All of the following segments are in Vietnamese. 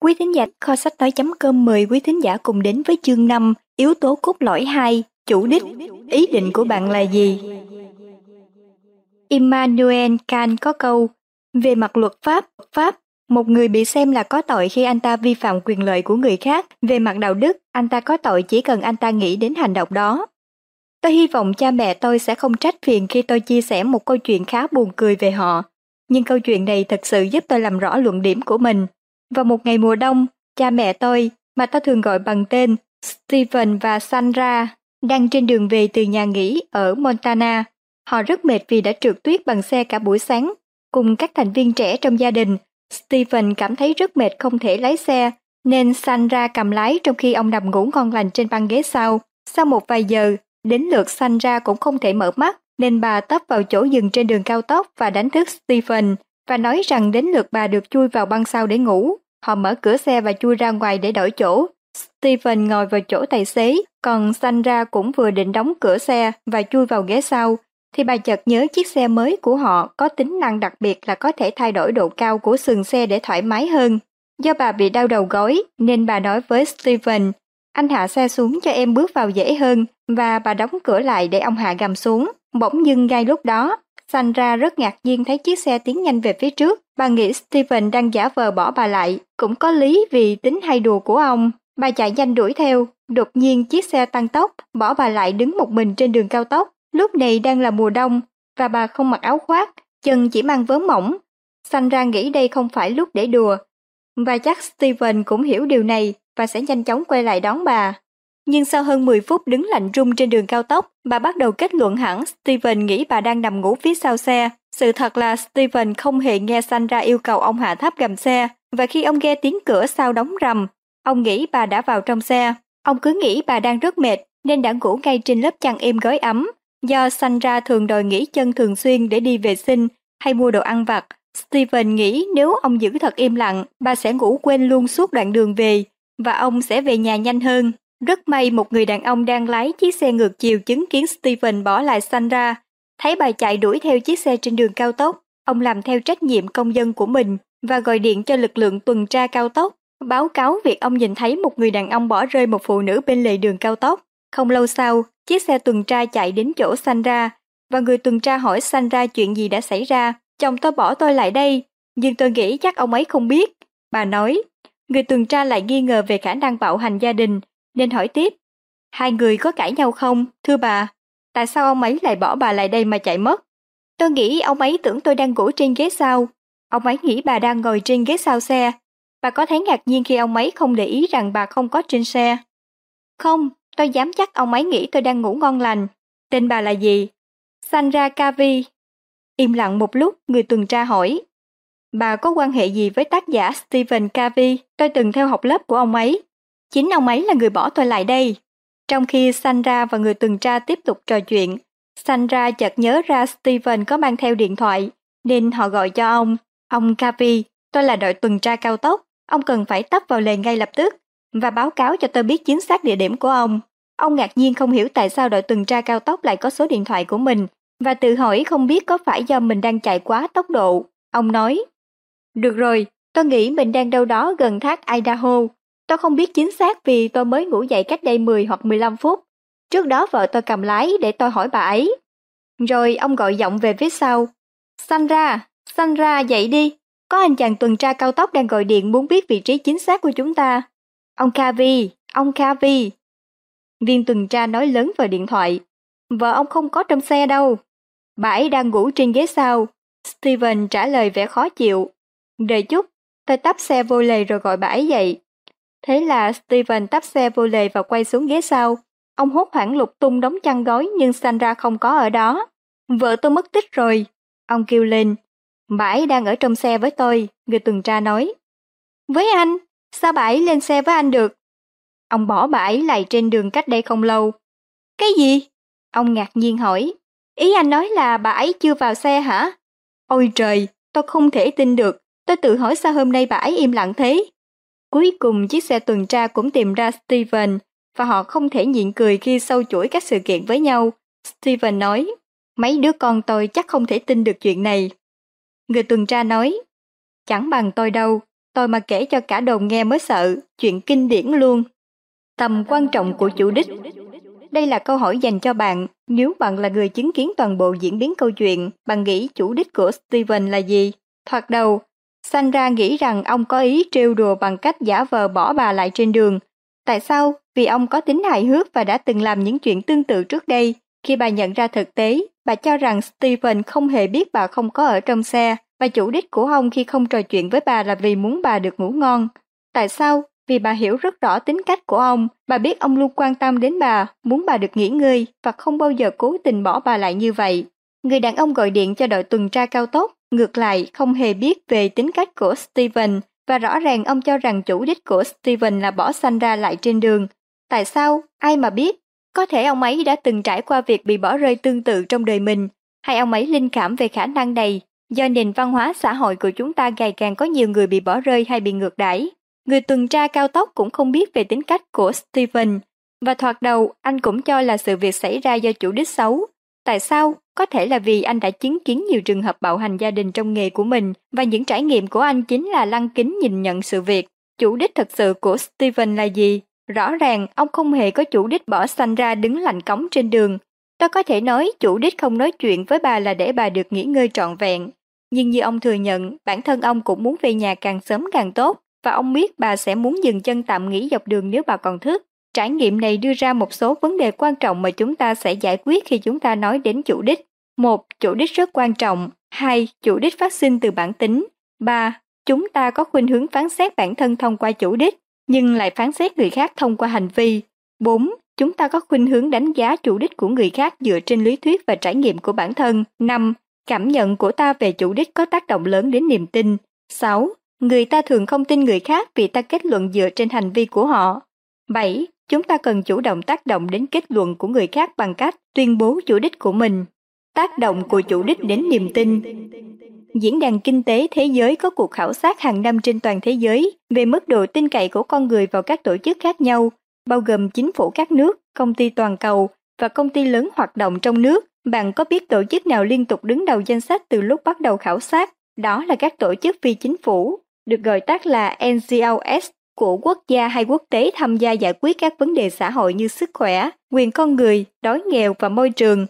Quý thính giả kho sách nói.com mời quý thính giả cùng đến với chương 5 Yếu tố cốt lõi 2 Chủ đích Ý định của bạn là gì? Immanuel Kant có câu Về mặt luật pháp, pháp một người bị xem là có tội khi anh ta vi phạm quyền lợi của người khác. Về mặt đạo đức, anh ta có tội chỉ cần anh ta nghĩ đến hành động đó. Tôi hy vọng cha mẹ tôi sẽ không trách phiền khi tôi chia sẻ một câu chuyện khá buồn cười về họ. Nhưng câu chuyện này thật sự giúp tôi làm rõ luận điểm của mình. Vào một ngày mùa đông, cha mẹ tôi, mà tôi thường gọi bằng tên Stephen và Sandra, đang trên đường về từ nhà nghỉ ở Montana. Họ rất mệt vì đã trượt tuyết bằng xe cả buổi sáng. Cùng các thành viên trẻ trong gia đình, Stephen cảm thấy rất mệt không thể lái xe, nên Sandra cầm lái trong khi ông nằm ngủ ngon lành trên băng ghế sau. Sau một vài giờ, đến lượt Sandra cũng không thể mở mắt, nên bà tấp vào chỗ dừng trên đường cao tốc và đánh thức Stephen và nói rằng đến lượt bà được chui vào băng sau để ngủ. Họ mở cửa xe và chui ra ngoài để đổi chỗ. Stephen ngồi vào chỗ tài xế, còn Sandra cũng vừa định đóng cửa xe và chui vào ghế sau, thì bà chợt nhớ chiếc xe mới của họ có tính năng đặc biệt là có thể thay đổi độ cao của sườn xe để thoải mái hơn. Do bà bị đau đầu gối nên bà nói với Stephen, anh hạ xe xuống cho em bước vào dễ hơn và bà đóng cửa lại để ông hạ gầm xuống. Bỗng dưng ngay lúc đó, Sandra rất ngạc nhiên thấy chiếc xe tiến nhanh về phía trước. Bà nghĩ Stephen đang giả vờ bỏ bà lại, cũng có lý vì tính hay đùa của ông. Bà chạy nhanh đuổi theo, đột nhiên chiếc xe tăng tốc, bỏ bà lại đứng một mình trên đường cao tốc. Lúc này đang là mùa đông, và bà không mặc áo khoác, chân chỉ mang vớ mỏng. Sandra nghĩ đây không phải lúc để đùa. Và chắc Stephen cũng hiểu điều này và sẽ nhanh chóng quay lại đón bà. Nhưng sau hơn 10 phút đứng lạnh rung trên đường cao tốc, bà bắt đầu kết luận hẳn Steven nghĩ bà đang nằm ngủ phía sau xe. Sự thật là Steven không hề nghe Sandra yêu cầu ông hạ tháp gầm xe, và khi ông nghe tiếng cửa sau đóng rầm, ông nghĩ bà đã vào trong xe. Ông cứ nghĩ bà đang rất mệt nên đã ngủ ngay trên lớp chăn êm gói ấm. Do Sandra thường đòi nghỉ chân thường xuyên để đi vệ sinh hay mua đồ ăn vặt, Steven nghĩ nếu ông giữ thật im lặng, bà sẽ ngủ quên luôn suốt đoạn đường về và ông sẽ về nhà nhanh hơn. Rất may một người đàn ông đang lái chiếc xe ngược chiều chứng kiến Steven bỏ lại Sandra. Thấy bà chạy đuổi theo chiếc xe trên đường cao tốc, ông làm theo trách nhiệm công dân của mình và gọi điện cho lực lượng tuần tra cao tốc, báo cáo việc ông nhìn thấy một người đàn ông bỏ rơi một phụ nữ bên lề đường cao tốc. Không lâu sau, chiếc xe tuần tra chạy đến chỗ Sandra và người tuần tra hỏi Sandra chuyện gì đã xảy ra. Chồng tôi bỏ tôi lại đây, nhưng tôi nghĩ chắc ông ấy không biết. Bà nói, người tuần tra lại nghi ngờ về khả năng bạo hành gia đình nên hỏi tiếp. Hai người có cãi nhau không, thưa bà? Tại sao ông ấy lại bỏ bà lại đây mà chạy mất? Tôi nghĩ ông ấy tưởng tôi đang ngủ trên ghế sau. Ông ấy nghĩ bà đang ngồi trên ghế sau xe. Bà có thấy ngạc nhiên khi ông ấy không để ý rằng bà không có trên xe? Không, tôi dám chắc ông ấy nghĩ tôi đang ngủ ngon lành. Tên bà là gì? Sandra Kavi. Im lặng một lúc, người tuần tra hỏi. Bà có quan hệ gì với tác giả Stephen Covey? Tôi từng theo học lớp của ông ấy. Chính ông ấy là người bỏ tôi lại đây. Trong khi Sandra và người tuần tra tiếp tục trò chuyện, Sandra chợt nhớ ra Steven có mang theo điện thoại, nên họ gọi cho ông. Ông Capi, tôi là đội tuần tra cao tốc, ông cần phải tấp vào lề ngay lập tức và báo cáo cho tôi biết chính xác địa điểm của ông. Ông ngạc nhiên không hiểu tại sao đội tuần tra cao tốc lại có số điện thoại của mình và tự hỏi không biết có phải do mình đang chạy quá tốc độ. Ông nói, được rồi, tôi nghĩ mình đang đâu đó gần thác Idaho Tôi không biết chính xác vì tôi mới ngủ dậy cách đây 10 hoặc 15 phút. Trước đó vợ tôi cầm lái để tôi hỏi bà ấy. Rồi ông gọi giọng về phía sau. Sandra, Sandra dậy đi. Có anh chàng tuần tra cao tốc đang gọi điện muốn biết vị trí chính xác của chúng ta. Ông Kavi, ông Kavi. Viên tuần tra nói lớn vào điện thoại. Vợ ông không có trong xe đâu. Bà ấy đang ngủ trên ghế sau. Steven trả lời vẻ khó chịu. Đợi chút, tôi tắp xe vô lề rồi gọi bà ấy dậy. Thế là Steven tắp xe vô lề và quay xuống ghế sau. Ông hốt hoảng lục tung đống chăn gói nhưng Sandra không có ở đó. Vợ tôi mất tích rồi. Ông kêu lên. Bà ấy đang ở trong xe với tôi, người tuần tra nói. Với anh? Sao bà ấy lên xe với anh được? Ông bỏ bà ấy lại trên đường cách đây không lâu. Cái gì? Ông ngạc nhiên hỏi. Ý anh nói là bà ấy chưa vào xe hả? Ôi trời, tôi không thể tin được. Tôi tự hỏi sao hôm nay bà ấy im lặng thế. Cuối cùng chiếc xe tuần tra cũng tìm ra Steven và họ không thể nhịn cười khi sâu chuỗi các sự kiện với nhau. Steven nói, mấy đứa con tôi chắc không thể tin được chuyện này. Người tuần tra nói, chẳng bằng tôi đâu, tôi mà kể cho cả đồn nghe mới sợ, chuyện kinh điển luôn. Tầm quan trọng của chủ đích Đây là câu hỏi dành cho bạn, nếu bạn là người chứng kiến toàn bộ diễn biến câu chuyện, bạn nghĩ chủ đích của Steven là gì? Thoạt đầu, Sandra nghĩ rằng ông có ý trêu đùa bằng cách giả vờ bỏ bà lại trên đường. Tại sao? Vì ông có tính hài hước và đã từng làm những chuyện tương tự trước đây. Khi bà nhận ra thực tế, bà cho rằng Stephen không hề biết bà không có ở trong xe và chủ đích của ông khi không trò chuyện với bà là vì muốn bà được ngủ ngon. Tại sao? Vì bà hiểu rất rõ tính cách của ông, bà biết ông luôn quan tâm đến bà, muốn bà được nghỉ ngơi và không bao giờ cố tình bỏ bà lại như vậy. Người đàn ông gọi điện cho đội tuần tra cao tốc, ngược lại không hề biết về tính cách của Steven và rõ ràng ông cho rằng chủ đích của Steven là bỏ Sandra lại trên đường. Tại sao? Ai mà biết? Có thể ông ấy đã từng trải qua việc bị bỏ rơi tương tự trong đời mình, hay ông ấy linh cảm về khả năng này do nền văn hóa xã hội của chúng ta ngày càng có nhiều người bị bỏ rơi hay bị ngược đãi. Người tuần tra cao tốc cũng không biết về tính cách của Steven, và thoạt đầu anh cũng cho là sự việc xảy ra do chủ đích xấu. Tại sao? Có thể là vì anh đã chứng kiến nhiều trường hợp bạo hành gia đình trong nghề của mình và những trải nghiệm của anh chính là lăng kính nhìn nhận sự việc. Chủ đích thật sự của Steven là gì? Rõ ràng ông không hề có chủ đích bỏ xanh ra đứng lạnh cống trên đường. Tôi có thể nói chủ đích không nói chuyện với bà là để bà được nghỉ ngơi trọn vẹn. Nhưng như ông thừa nhận, bản thân ông cũng muốn về nhà càng sớm càng tốt và ông biết bà sẽ muốn dừng chân tạm nghỉ dọc đường nếu bà còn thức. Trải nghiệm này đưa ra một số vấn đề quan trọng mà chúng ta sẽ giải quyết khi chúng ta nói đến chủ đích. Một, chủ đích rất quan trọng. Hai, chủ đích phát sinh từ bản tính. Ba, chúng ta có khuynh hướng phán xét bản thân thông qua chủ đích, nhưng lại phán xét người khác thông qua hành vi. Bốn, chúng ta có khuynh hướng đánh giá chủ đích của người khác dựa trên lý thuyết và trải nghiệm của bản thân. Năm, cảm nhận của ta về chủ đích có tác động lớn đến niềm tin. Sáu, người ta thường không tin người khác vì ta kết luận dựa trên hành vi của họ. 7. Chúng ta cần chủ động tác động đến kết luận của người khác bằng cách tuyên bố chủ đích của mình. Tác động của chủ đích đến niềm tin. Diễn đàn Kinh tế Thế giới có cuộc khảo sát hàng năm trên toàn thế giới về mức độ tin cậy của con người vào các tổ chức khác nhau, bao gồm chính phủ các nước, công ty toàn cầu và công ty lớn hoạt động trong nước. Bạn có biết tổ chức nào liên tục đứng đầu danh sách từ lúc bắt đầu khảo sát? Đó là các tổ chức phi chính phủ, được gọi tắt là NGOs của quốc gia hay quốc tế tham gia giải quyết các vấn đề xã hội như sức khỏe, quyền con người, đói nghèo và môi trường.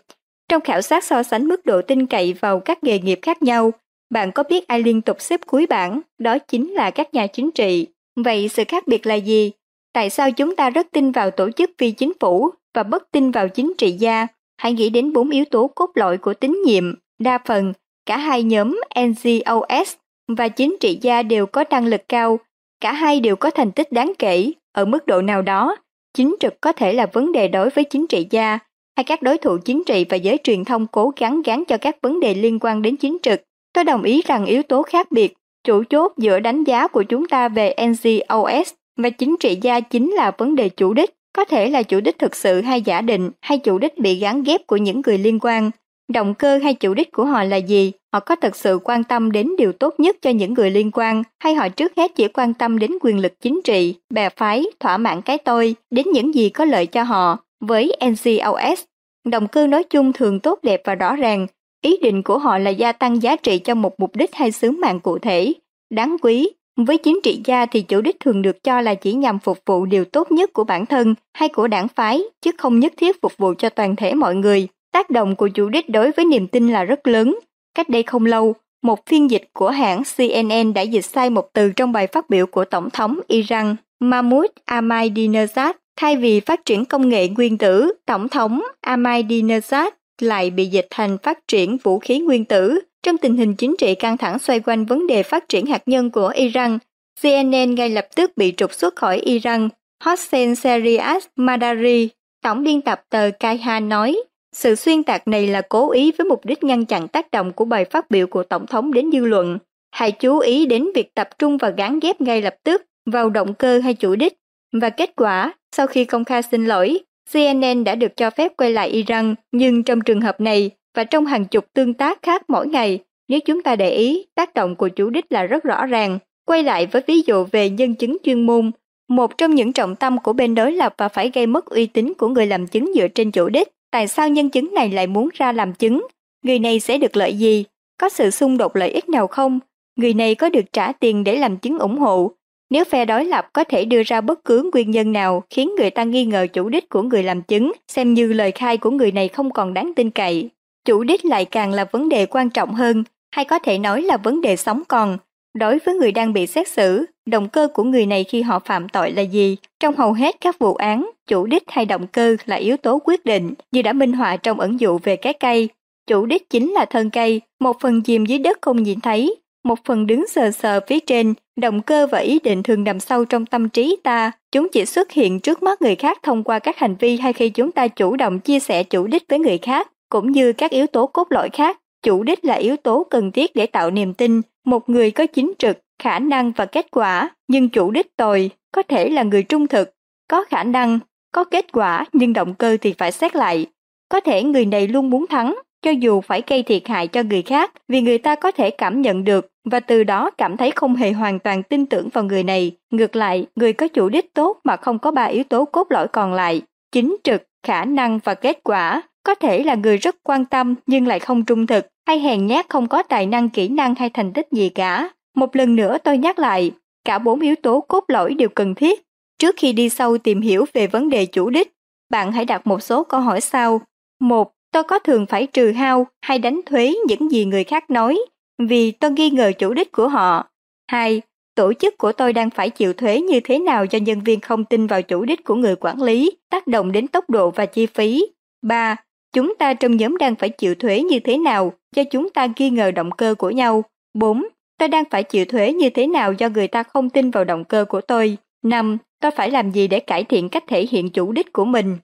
Trong khảo sát so sánh mức độ tin cậy vào các nghề nghiệp khác nhau, bạn có biết ai liên tục xếp cuối bảng, đó chính là các nhà chính trị. Vậy sự khác biệt là gì? Tại sao chúng ta rất tin vào tổ chức phi chính phủ và bất tin vào chính trị gia? Hãy nghĩ đến bốn yếu tố cốt lõi của tín nhiệm. Đa phần, cả hai nhóm NGOs và chính trị gia đều có năng lực cao Cả hai đều có thành tích đáng kể, ở mức độ nào đó, chính trực có thể là vấn đề đối với chính trị gia, hay các đối thủ chính trị và giới truyền thông cố gắng gắn cho các vấn đề liên quan đến chính trực. Tôi đồng ý rằng yếu tố khác biệt, chủ chốt giữa đánh giá của chúng ta về NGOS và chính trị gia chính là vấn đề chủ đích, có thể là chủ đích thực sự hay giả định hay chủ đích bị gắn ghép của những người liên quan. Động cơ hay chủ đích của họ là gì? Họ có thật sự quan tâm đến điều tốt nhất cho những người liên quan hay họ trước hết chỉ quan tâm đến quyền lực chính trị, bè phái, thỏa mãn cái tôi, đến những gì có lợi cho họ? Với NCOS, động cơ nói chung thường tốt đẹp và rõ ràng. Ý định của họ là gia tăng giá trị cho một mục đích hay sứ mạng cụ thể. Đáng quý, với chính trị gia thì chủ đích thường được cho là chỉ nhằm phục vụ điều tốt nhất của bản thân hay của đảng phái, chứ không nhất thiết phục vụ cho toàn thể mọi người. Tác động của chủ đích đối với niềm tin là rất lớn. Cách đây không lâu, một phiên dịch của hãng CNN đã dịch sai một từ trong bài phát biểu của Tổng thống Iran Mahmoud Ahmadinejad. Thay vì phát triển công nghệ nguyên tử, Tổng thống Ahmadinejad lại bị dịch thành phát triển vũ khí nguyên tử. Trong tình hình chính trị căng thẳng xoay quanh vấn đề phát triển hạt nhân của Iran, CNN ngay lập tức bị trục xuất khỏi Iran. Hossein Serias Madari, tổng biên tập tờ Kaihan nói, sự xuyên tạc này là cố ý với mục đích ngăn chặn tác động của bài phát biểu của Tổng thống đến dư luận. Hãy chú ý đến việc tập trung và gán ghép ngay lập tức vào động cơ hay chủ đích. Và kết quả, sau khi công khai xin lỗi, CNN đã được cho phép quay lại Iran, nhưng trong trường hợp này và trong hàng chục tương tác khác mỗi ngày, nếu chúng ta để ý, tác động của chủ đích là rất rõ ràng. Quay lại với ví dụ về nhân chứng chuyên môn, một trong những trọng tâm của bên đối lập và phải gây mất uy tín của người làm chứng dựa trên chủ đích tại sao nhân chứng này lại muốn ra làm chứng? Người này sẽ được lợi gì? Có sự xung đột lợi ích nào không? người này có được trả tiền để làm chứng ủng hộ. Nếu phe đối lập có thể đưa ra bất cứ nguyên nhân nào khiến người ta nghi ngờ chủ đích của người làm chứng, xem như lời khai của người này không còn đáng tin cậy. Chủ đích lại càng là vấn đề quan trọng hơn, hay có thể nói là vấn đề sống còn. Đối với người đang bị xét xử, động cơ của người này khi họ phạm tội là gì? Trong hầu hết các vụ án, chủ đích hay động cơ là yếu tố quyết định, như đã minh họa trong ẩn dụ về cái cây. Chủ đích chính là thân cây, một phần chìm dưới đất không nhìn thấy, một phần đứng sờ sờ phía trên, động cơ và ý định thường nằm sâu trong tâm trí ta, chúng chỉ xuất hiện trước mắt người khác thông qua các hành vi hay khi chúng ta chủ động chia sẻ chủ đích với người khác, cũng như các yếu tố cốt lõi khác. Chủ đích là yếu tố cần thiết để tạo niềm tin, một người có chính trực, khả năng và kết quả, nhưng chủ đích tồi, có thể là người trung thực, có khả năng, có kết quả nhưng động cơ thì phải xét lại. Có thể người này luôn muốn thắng, cho dù phải gây thiệt hại cho người khác vì người ta có thể cảm nhận được và từ đó cảm thấy không hề hoàn toàn tin tưởng vào người này. Ngược lại, người có chủ đích tốt mà không có ba yếu tố cốt lõi còn lại, chính trực, khả năng và kết quả, có thể là người rất quan tâm nhưng lại không trung thực, hay hèn nhát không có tài năng kỹ năng hay thành tích gì cả. Một lần nữa tôi nhắc lại, cả bốn yếu tố cốt lõi đều cần thiết. Trước khi đi sâu tìm hiểu về vấn đề chủ đích, bạn hãy đặt một số câu hỏi sau. một Tôi có thường phải trừ hao hay đánh thuế những gì người khác nói vì tôi nghi ngờ chủ đích của họ. 2. Tổ chức của tôi đang phải chịu thuế như thế nào cho nhân viên không tin vào chủ đích của người quản lý, tác động đến tốc độ và chi phí. 3. Chúng ta trong nhóm đang phải chịu thuế như thế nào do chúng ta nghi ngờ động cơ của nhau. 4. Tôi đang phải chịu thuế như thế nào do người ta không tin vào động cơ của tôi. 5. Tôi phải làm gì để cải thiện cách thể hiện chủ đích của mình?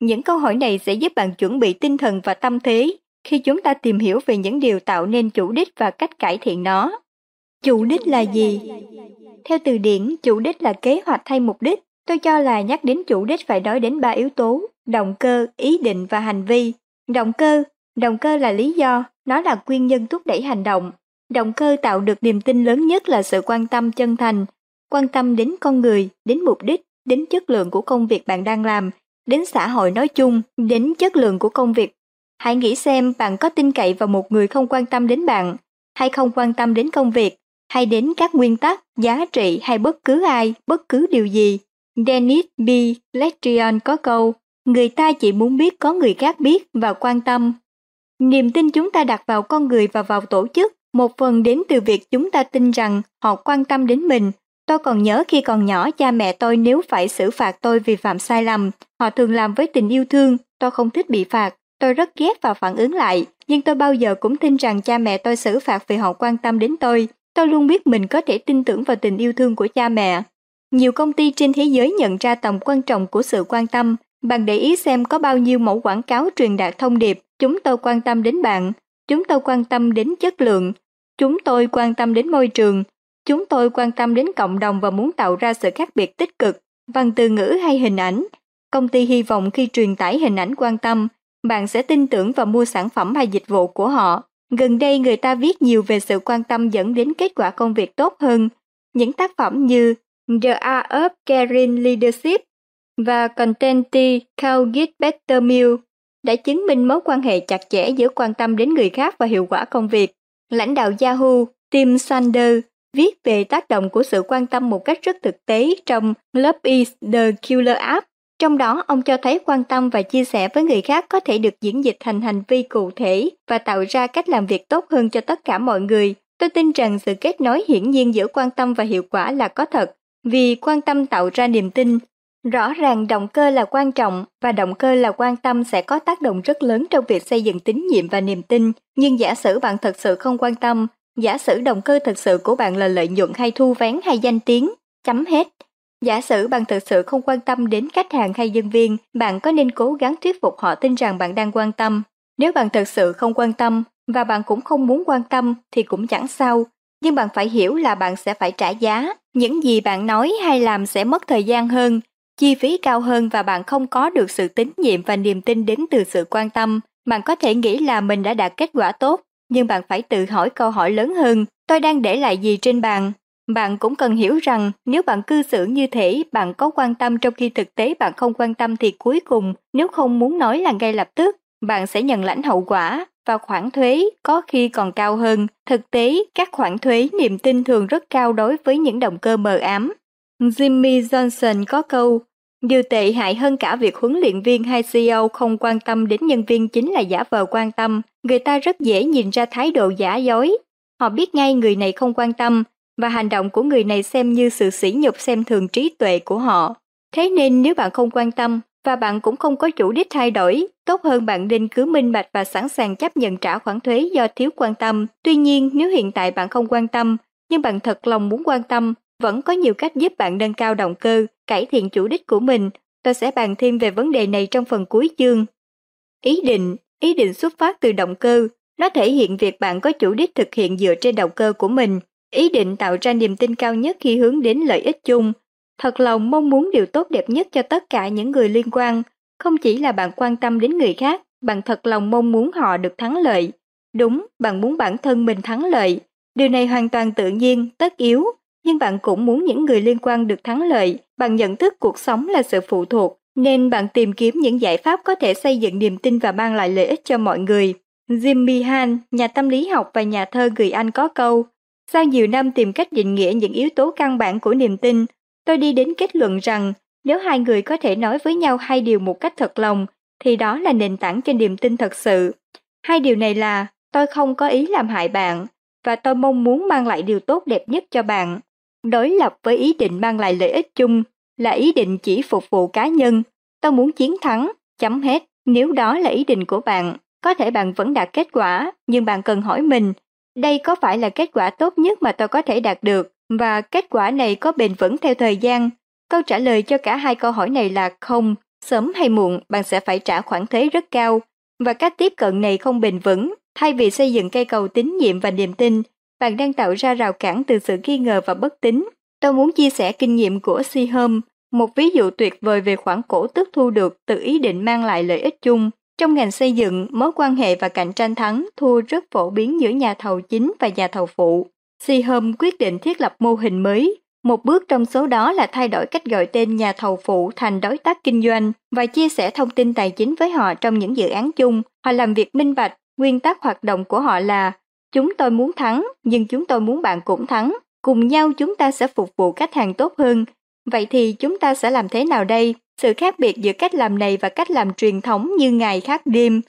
Những câu hỏi này sẽ giúp bạn chuẩn bị tinh thần và tâm thế khi chúng ta tìm hiểu về những điều tạo nên chủ đích và cách cải thiện nó. Chủ đích là gì? Theo từ điển, chủ đích là kế hoạch hay mục đích. Tôi cho là nhắc đến chủ đích phải nói đến ba yếu tố, động cơ, ý định và hành vi. Động cơ, động cơ là lý do, nó là nguyên nhân thúc đẩy hành động. Động cơ tạo được niềm tin lớn nhất là sự quan tâm chân thành, quan tâm đến con người, đến mục đích, đến chất lượng của công việc bạn đang làm, đến xã hội nói chung, đến chất lượng của công việc. Hãy nghĩ xem bạn có tin cậy vào một người không quan tâm đến bạn, hay không quan tâm đến công việc, hay đến các nguyên tắc, giá trị hay bất cứ ai, bất cứ điều gì. Dennis B. Lestrian có câu, người ta chỉ muốn biết có người khác biết và quan tâm. Niềm tin chúng ta đặt vào con người và vào tổ chức, một phần đến từ việc chúng ta tin rằng họ quan tâm đến mình Tôi còn nhớ khi còn nhỏ cha mẹ tôi nếu phải xử phạt tôi vì phạm sai lầm, họ thường làm với tình yêu thương, tôi không thích bị phạt, tôi rất ghét và phản ứng lại, nhưng tôi bao giờ cũng tin rằng cha mẹ tôi xử phạt vì họ quan tâm đến tôi. Tôi luôn biết mình có thể tin tưởng vào tình yêu thương của cha mẹ. Nhiều công ty trên thế giới nhận ra tầm quan trọng của sự quan tâm. Bạn để ý xem có bao nhiêu mẫu quảng cáo truyền đạt thông điệp, chúng tôi quan tâm đến bạn, chúng tôi quan tâm đến chất lượng, chúng tôi quan tâm đến môi trường, Chúng tôi quan tâm đến cộng đồng và muốn tạo ra sự khác biệt tích cực bằng từ ngữ hay hình ảnh. Công ty hy vọng khi truyền tải hình ảnh quan tâm, bạn sẽ tin tưởng và mua sản phẩm hay dịch vụ của họ. Gần đây người ta viết nhiều về sự quan tâm dẫn đến kết quả công việc tốt hơn. Những tác phẩm như The Art of Caring Leadership và Contenti Calgit Bettermill đã chứng minh mối quan hệ chặt chẽ giữa quan tâm đến người khác và hiệu quả công việc. Lãnh đạo Yahoo, Tim Sander viết về tác động của sự quan tâm một cách rất thực tế trong Love is the Killer App. Trong đó, ông cho thấy quan tâm và chia sẻ với người khác có thể được diễn dịch thành hành vi cụ thể và tạo ra cách làm việc tốt hơn cho tất cả mọi người. Tôi tin rằng sự kết nối hiển nhiên giữa quan tâm và hiệu quả là có thật, vì quan tâm tạo ra niềm tin. Rõ ràng động cơ là quan trọng và động cơ là quan tâm sẽ có tác động rất lớn trong việc xây dựng tín nhiệm và niềm tin. Nhưng giả sử bạn thật sự không quan tâm, Giả sử động cơ thật sự của bạn là lợi nhuận hay thu vén hay danh tiếng, chấm hết. Giả sử bạn thực sự không quan tâm đến khách hàng hay nhân viên, bạn có nên cố gắng thuyết phục họ tin rằng bạn đang quan tâm. Nếu bạn thực sự không quan tâm và bạn cũng không muốn quan tâm thì cũng chẳng sao, nhưng bạn phải hiểu là bạn sẽ phải trả giá. Những gì bạn nói hay làm sẽ mất thời gian hơn, chi phí cao hơn và bạn không có được sự tín nhiệm và niềm tin đến từ sự quan tâm. Bạn có thể nghĩ là mình đã đạt kết quả tốt, nhưng bạn phải tự hỏi câu hỏi lớn hơn, tôi đang để lại gì trên bàn? Bạn cũng cần hiểu rằng nếu bạn cư xử như thế, bạn có quan tâm trong khi thực tế bạn không quan tâm thì cuối cùng, nếu không muốn nói là ngay lập tức, bạn sẽ nhận lãnh hậu quả và khoản thuế có khi còn cao hơn. Thực tế, các khoản thuế niềm tin thường rất cao đối với những động cơ mờ ám. Jimmy Johnson có câu, điều tệ hại hơn cả việc huấn luyện viên hay CEO không quan tâm đến nhân viên chính là giả vờ quan tâm. Người ta rất dễ nhìn ra thái độ giả dối. Họ biết ngay người này không quan tâm và hành động của người này xem như sự sỉ nhục xem thường trí tuệ của họ. Thế nên nếu bạn không quan tâm và bạn cũng không có chủ đích thay đổi, tốt hơn bạn nên cứ minh bạch và sẵn sàng chấp nhận trả khoản thuế do thiếu quan tâm. Tuy nhiên, nếu hiện tại bạn không quan tâm, nhưng bạn thật lòng muốn quan tâm, vẫn có nhiều cách giúp bạn nâng cao động cơ, cải thiện chủ đích của mình. Tôi sẽ bàn thêm về vấn đề này trong phần cuối chương. Ý định, ý định xuất phát từ động cơ, nó thể hiện việc bạn có chủ đích thực hiện dựa trên động cơ của mình. Ý định tạo ra niềm tin cao nhất khi hướng đến lợi ích chung, thật lòng mong muốn điều tốt đẹp nhất cho tất cả những người liên quan, không chỉ là bạn quan tâm đến người khác, bạn thật lòng mong muốn họ được thắng lợi. Đúng, bạn muốn bản thân mình thắng lợi. Điều này hoàn toàn tự nhiên, tất yếu, nhưng bạn cũng muốn những người liên quan được thắng lợi. Bạn nhận thức cuộc sống là sự phụ thuộc, nên bạn tìm kiếm những giải pháp có thể xây dựng niềm tin và mang lại lợi ích cho mọi người. Jimmy Han, nhà tâm lý học và nhà thơ người Anh có câu, sau nhiều năm tìm cách định nghĩa những yếu tố căn bản của niềm tin, tôi đi đến kết luận rằng nếu hai người có thể nói với nhau hai điều một cách thật lòng, thì đó là nền tảng cho niềm tin thật sự. Hai điều này là tôi không có ý làm hại bạn và tôi mong muốn mang lại điều tốt đẹp nhất cho bạn. Đối lập với ý định mang lại lợi ích chung là ý định chỉ phục vụ cá nhân. Tôi muốn chiến thắng, chấm hết. Nếu đó là ý định của bạn, có thể bạn vẫn đạt kết quả, nhưng bạn cần hỏi mình, đây có phải là kết quả tốt nhất mà tôi có thể đạt được và kết quả này có bền vững theo thời gian? Câu trả lời cho cả hai câu hỏi này là không. Sớm hay muộn, bạn sẽ phải trả khoản thuế rất cao. Và cách tiếp cận này không bền vững. Thay vì xây dựng cây cầu tín nhiệm và niềm tin, bạn đang tạo ra rào cản từ sự nghi ngờ và bất tín. Tôi muốn chia sẻ kinh nghiệm của Sihom, một ví dụ tuyệt vời về khoản cổ tức thu được từ ý định mang lại lợi ích chung. Trong ngành xây dựng, mối quan hệ và cạnh tranh thắng thua rất phổ biến giữa nhà thầu chính và nhà thầu phụ. Sihom quyết định thiết lập mô hình mới. Một bước trong số đó là thay đổi cách gọi tên nhà thầu phụ thành đối tác kinh doanh và chia sẻ thông tin tài chính với họ trong những dự án chung. Họ làm việc minh bạch, nguyên tắc hoạt động của họ là chúng tôi muốn thắng, nhưng chúng tôi muốn bạn cũng thắng. Cùng nhau chúng ta sẽ phục vụ khách hàng tốt hơn. Vậy thì chúng ta sẽ làm thế nào đây? Sự khác biệt giữa cách làm này và cách làm truyền thống như ngày khác đêm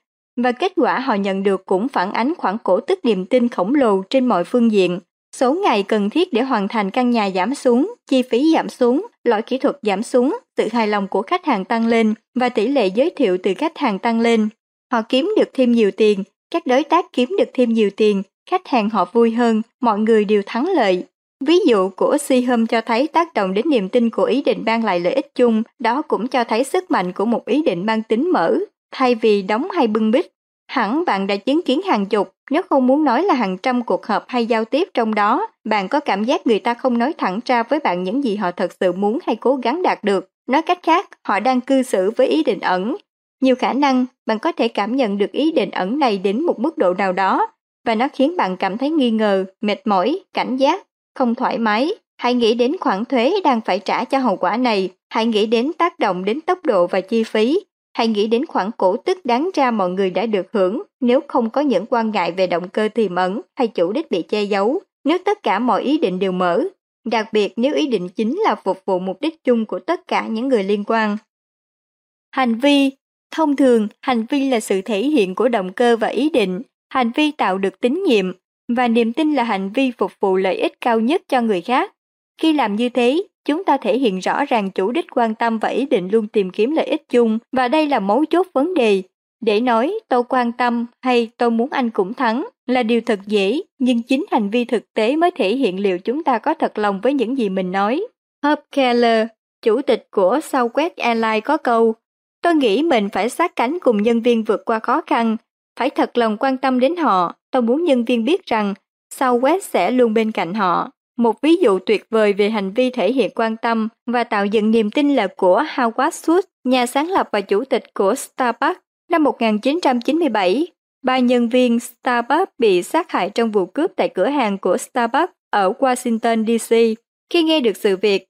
và kết quả họ nhận được cũng phản ánh khoảng cổ tức niềm tin khổng lồ trên mọi phương diện. Số ngày cần thiết để hoàn thành căn nhà giảm xuống, chi phí giảm xuống, loại kỹ thuật giảm xuống, sự hài lòng của khách hàng tăng lên và tỷ lệ giới thiệu từ khách hàng tăng lên. Họ kiếm được thêm nhiều tiền, các đối tác kiếm được thêm nhiều tiền, khách hàng họ vui hơn, mọi người đều thắng lợi. Ví dụ của Sihom cho thấy tác động đến niềm tin của ý định mang lại lợi ích chung, đó cũng cho thấy sức mạnh của một ý định mang tính mở, thay vì đóng hay bưng bít. Hẳn bạn đã chứng kiến hàng chục, nếu không muốn nói là hàng trăm cuộc họp hay giao tiếp trong đó, bạn có cảm giác người ta không nói thẳng ra với bạn những gì họ thật sự muốn hay cố gắng đạt được. Nói cách khác, họ đang cư xử với ý định ẩn. Nhiều khả năng, bạn có thể cảm nhận được ý định ẩn này đến một mức độ nào đó, và nó khiến bạn cảm thấy nghi ngờ, mệt mỏi, cảnh giác, không thoải mái. Hãy nghĩ đến khoản thuế đang phải trả cho hậu quả này, hãy nghĩ đến tác động đến tốc độ và chi phí, hãy nghĩ đến khoản cổ tức đáng ra mọi người đã được hưởng nếu không có những quan ngại về động cơ tiềm ẩn hay chủ đích bị che giấu, nếu tất cả mọi ý định đều mở, đặc biệt nếu ý định chính là phục vụ mục đích chung của tất cả những người liên quan. Hành vi Thông thường, hành vi là sự thể hiện của động cơ và ý định, hành vi tạo được tín nhiệm, và niềm tin là hành vi phục vụ lợi ích cao nhất cho người khác. Khi làm như thế, chúng ta thể hiện rõ ràng chủ đích quan tâm và ý định luôn tìm kiếm lợi ích chung và đây là mấu chốt vấn đề. Để nói tôi quan tâm hay tôi muốn anh cũng thắng là điều thật dễ, nhưng chính hành vi thực tế mới thể hiện liệu chúng ta có thật lòng với những gì mình nói. Herb Keller, chủ tịch của Southwest Airlines có câu, tôi nghĩ mình phải sát cánh cùng nhân viên vượt qua khó khăn, phải thật lòng quan tâm đến họ, tôi muốn nhân viên biết rằng Southwest sẽ luôn bên cạnh họ. Một ví dụ tuyệt vời về hành vi thể hiện quan tâm và tạo dựng niềm tin là của Howard Schultz, nhà sáng lập và chủ tịch của Starbucks. Năm 1997, ba nhân viên Starbucks bị sát hại trong vụ cướp tại cửa hàng của Starbucks ở Washington, D.C. Khi nghe được sự việc,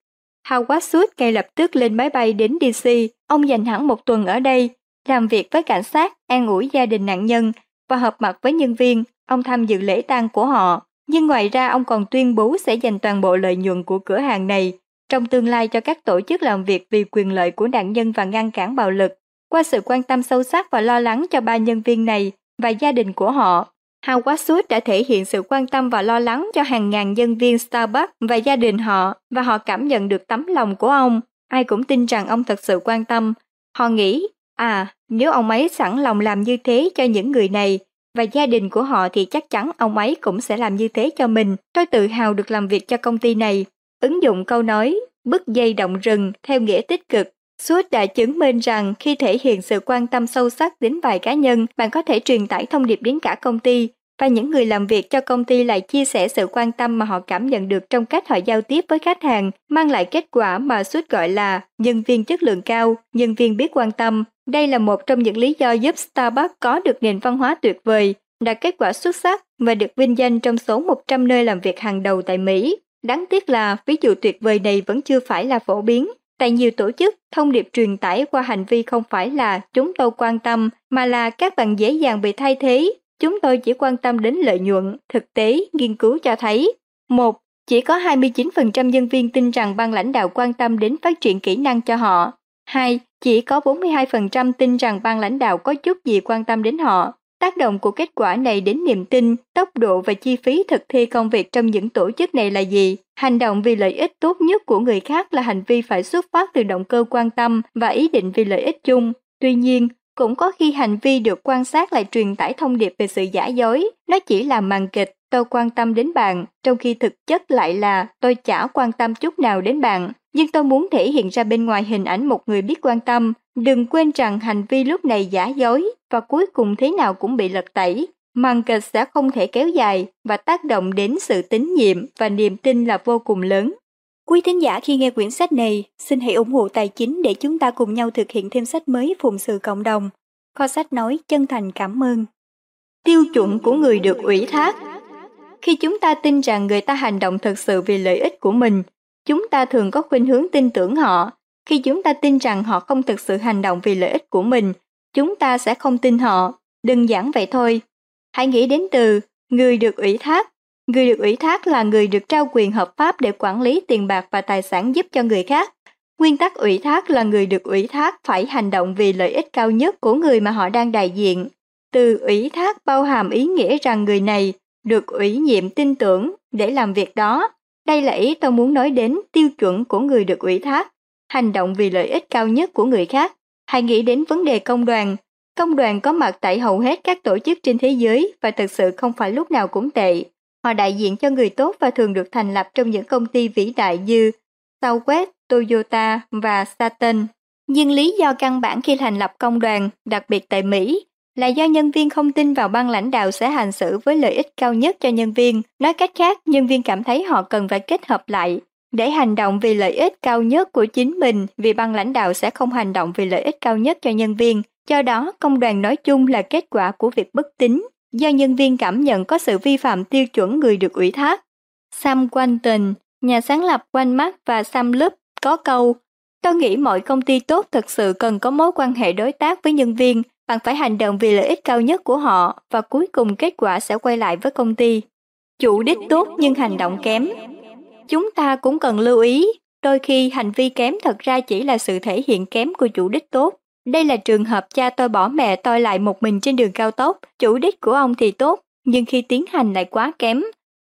Howard Schultz ngay lập tức lên máy bay đến DC. Ông dành hẳn một tuần ở đây, làm việc với cảnh sát, an ủi gia đình nạn nhân và hợp mặt với nhân viên, ông tham dự lễ tang của họ. Nhưng ngoài ra ông còn tuyên bố sẽ dành toàn bộ lợi nhuận của cửa hàng này trong tương lai cho các tổ chức làm việc vì quyền lợi của nạn nhân và ngăn cản bạo lực. Qua sự quan tâm sâu sắc và lo lắng cho ba nhân viên này và gia đình của họ, Howard Schultz đã thể hiện sự quan tâm và lo lắng cho hàng ngàn nhân viên Starbucks và gia đình họ và họ cảm nhận được tấm lòng của ông. Ai cũng tin rằng ông thật sự quan tâm. Họ nghĩ, à, nếu ông ấy sẵn lòng làm như thế cho những người này và gia đình của họ thì chắc chắn ông ấy cũng sẽ làm như thế cho mình. Tôi tự hào được làm việc cho công ty này. Ứng dụng câu nói, bức dây động rừng theo nghĩa tích cực Suốt đã chứng minh rằng khi thể hiện sự quan tâm sâu sắc đến vài cá nhân, bạn có thể truyền tải thông điệp đến cả công ty và những người làm việc cho công ty lại chia sẻ sự quan tâm mà họ cảm nhận được trong cách họ giao tiếp với khách hàng, mang lại kết quả mà suốt gọi là nhân viên chất lượng cao, nhân viên biết quan tâm. Đây là một trong những lý do giúp Starbucks có được nền văn hóa tuyệt vời, đạt kết quả xuất sắc và được vinh danh trong số 100 nơi làm việc hàng đầu tại Mỹ. Đáng tiếc là ví dụ tuyệt vời này vẫn chưa phải là phổ biến. Tại nhiều tổ chức, thông điệp truyền tải qua hành vi không phải là chúng tôi quan tâm, mà là các bạn dễ dàng bị thay thế. Chúng tôi chỉ quan tâm đến lợi nhuận. Thực tế, nghiên cứu cho thấy. một Chỉ có 29% nhân viên tin rằng ban lãnh đạo quan tâm đến phát triển kỹ năng cho họ. 2. Chỉ có 42% tin rằng ban lãnh đạo có chút gì quan tâm đến họ. Tác động của kết quả này đến niềm tin, tốc độ và chi phí thực thi công việc trong những tổ chức này là gì? Hành động vì lợi ích tốt nhất của người khác là hành vi phải xuất phát từ động cơ quan tâm và ý định vì lợi ích chung. Tuy nhiên, cũng có khi hành vi được quan sát lại truyền tải thông điệp về sự giả dối, nó chỉ là màn kịch, tôi quan tâm đến bạn, trong khi thực chất lại là tôi chả quan tâm chút nào đến bạn, nhưng tôi muốn thể hiện ra bên ngoài hình ảnh một người biết quan tâm. Đừng quên rằng hành vi lúc này giả dối và cuối cùng thế nào cũng bị lật tẩy. Màn kịch sẽ không thể kéo dài và tác động đến sự tín nhiệm và niềm tin là vô cùng lớn. Quý thính giả khi nghe quyển sách này, xin hãy ủng hộ tài chính để chúng ta cùng nhau thực hiện thêm sách mới phụng sự cộng đồng. Kho sách nói chân thành cảm ơn. Tiêu chuẩn của người được ủy thác Khi chúng ta tin rằng người ta hành động thực sự vì lợi ích của mình, chúng ta thường có khuynh hướng tin tưởng họ. Khi chúng ta tin rằng họ không thực sự hành động vì lợi ích của mình, chúng ta sẽ không tin họ. Đơn giản vậy thôi. Hãy nghĩ đến từ người được ủy thác. Người được ủy thác là người được trao quyền hợp pháp để quản lý tiền bạc và tài sản giúp cho người khác. Nguyên tắc ủy thác là người được ủy thác phải hành động vì lợi ích cao nhất của người mà họ đang đại diện. Từ ủy thác bao hàm ý nghĩa rằng người này được ủy nhiệm tin tưởng để làm việc đó. Đây là ý tôi muốn nói đến tiêu chuẩn của người được ủy thác, hành động vì lợi ích cao nhất của người khác. Hãy nghĩ đến vấn đề công đoàn. Công đoàn có mặt tại hầu hết các tổ chức trên thế giới và thực sự không phải lúc nào cũng tệ. Họ đại diện cho người tốt và thường được thành lập trong những công ty vĩ đại như Southwest, Toyota và Saturn. Nhưng lý do căn bản khi thành lập công đoàn, đặc biệt tại Mỹ, là do nhân viên không tin vào ban lãnh đạo sẽ hành xử với lợi ích cao nhất cho nhân viên. Nói cách khác, nhân viên cảm thấy họ cần phải kết hợp lại để hành động vì lợi ích cao nhất của chính mình vì ban lãnh đạo sẽ không hành động vì lợi ích cao nhất cho nhân viên. Do đó, công đoàn nói chung là kết quả của việc bất tín, do nhân viên cảm nhận có sự vi phạm tiêu chuẩn người được ủy thác. Sam quanton nhà sáng lập Quanmark và Sam lup có câu Tôi nghĩ mọi công ty tốt thực sự cần có mối quan hệ đối tác với nhân viên, bạn phải hành động vì lợi ích cao nhất của họ và cuối cùng kết quả sẽ quay lại với công ty. Chủ đích tốt nhưng hành động kém. Chúng ta cũng cần lưu ý, đôi khi hành vi kém thật ra chỉ là sự thể hiện kém của chủ đích tốt. Đây là trường hợp cha tôi bỏ mẹ tôi lại một mình trên đường cao tốc, chủ đích của ông thì tốt, nhưng khi tiến hành lại quá kém.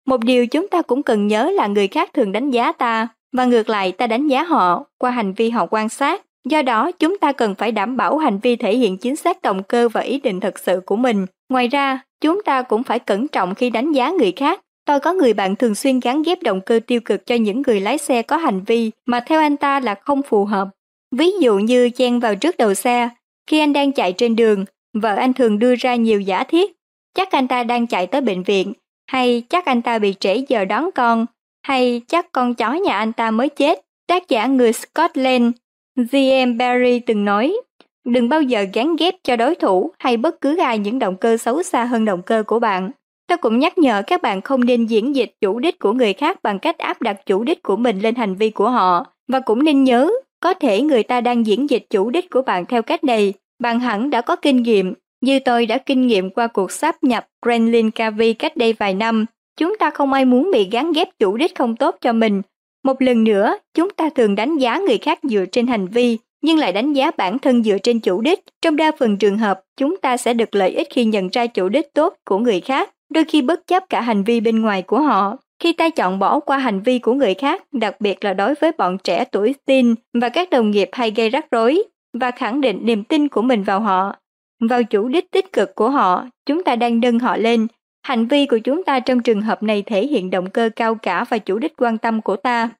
Một điều chúng ta cũng cần nhớ là người khác thường đánh giá ta, và ngược lại ta đánh giá họ qua hành vi họ quan sát. Do đó, chúng ta cần phải đảm bảo hành vi thể hiện chính xác động cơ và ý định thật sự của mình. Ngoài ra, chúng ta cũng phải cẩn trọng khi đánh giá người khác. Tôi có người bạn thường xuyên gắn ghép động cơ tiêu cực cho những người lái xe có hành vi mà theo anh ta là không phù hợp. Ví dụ như chen vào trước đầu xe, khi anh đang chạy trên đường, vợ anh thường đưa ra nhiều giả thiết. Chắc anh ta đang chạy tới bệnh viện, hay chắc anh ta bị trễ giờ đón con, hay chắc con chó nhà anh ta mới chết. Tác giả người Scotland, G.M. Barry từng nói, đừng bao giờ gắn ghép cho đối thủ hay bất cứ ai những động cơ xấu xa hơn động cơ của bạn. Tôi cũng nhắc nhở các bạn không nên diễn dịch chủ đích của người khác bằng cách áp đặt chủ đích của mình lên hành vi của họ. Và cũng nên nhớ, có thể người ta đang diễn dịch chủ đích của bạn theo cách này. Bạn hẳn đã có kinh nghiệm, Như tôi đã kinh nghiệm qua cuộc sáp nhập Gremlin Cavi cách đây vài năm, chúng ta không ai muốn bị gắn ghép chủ đích không tốt cho mình. Một lần nữa, chúng ta thường đánh giá người khác dựa trên hành vi, nhưng lại đánh giá bản thân dựa trên chủ đích. Trong đa phần trường hợp, chúng ta sẽ được lợi ích khi nhận ra chủ đích tốt của người khác, đôi khi bất chấp cả hành vi bên ngoài của họ. Khi ta chọn bỏ qua hành vi của người khác, đặc biệt là đối với bọn trẻ tuổi teen và các đồng nghiệp hay gây rắc rối, và khẳng định niềm tin của mình vào họ, vào chủ đích tích cực của họ, chúng ta đang nâng họ lên. Hành vi của chúng ta trong trường hợp này thể hiện động cơ cao cả và chủ đích quan tâm của ta.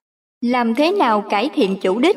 Làm thế nào cải thiện chủ đích?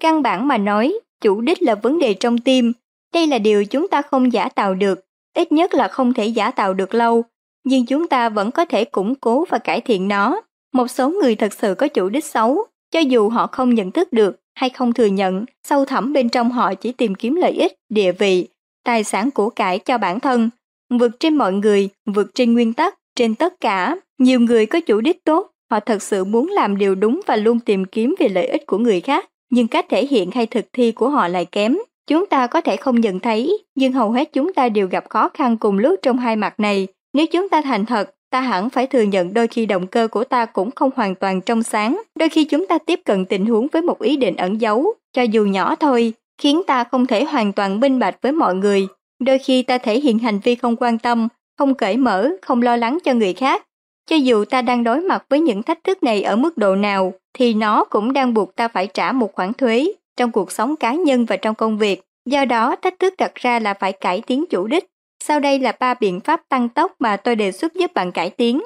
Căn bản mà nói, chủ đích là vấn đề trong tim. Đây là điều chúng ta không giả tạo được, ít nhất là không thể giả tạo được lâu, nhưng chúng ta vẫn có thể củng cố và cải thiện nó. Một số người thật sự có chủ đích xấu, cho dù họ không nhận thức được hay không thừa nhận, sâu thẳm bên trong họ chỉ tìm kiếm lợi ích, địa vị, tài sản của cải cho bản thân, vượt trên mọi người, vượt trên nguyên tắc, trên tất cả. Nhiều người có chủ đích tốt, họ thật sự muốn làm điều đúng và luôn tìm kiếm về lợi ích của người khác, nhưng cách thể hiện hay thực thi của họ lại kém. Chúng ta có thể không nhận thấy, nhưng hầu hết chúng ta đều gặp khó khăn cùng lúc trong hai mặt này. Nếu chúng ta thành thật, ta hẳn phải thừa nhận đôi khi động cơ của ta cũng không hoàn toàn trong sáng, đôi khi chúng ta tiếp cận tình huống với một ý định ẩn giấu, cho dù nhỏ thôi, khiến ta không thể hoàn toàn minh bạch với mọi người. Đôi khi ta thể hiện hành vi không quan tâm, không cởi mở, không lo lắng cho người khác. Cho dù ta đang đối mặt với những thách thức này ở mức độ nào, thì nó cũng đang buộc ta phải trả một khoản thuế trong cuộc sống cá nhân và trong công việc. Do đó, thách thức đặt ra là phải cải tiến chủ đích, sau đây là ba biện pháp tăng tốc mà tôi đề xuất giúp bạn cải tiến.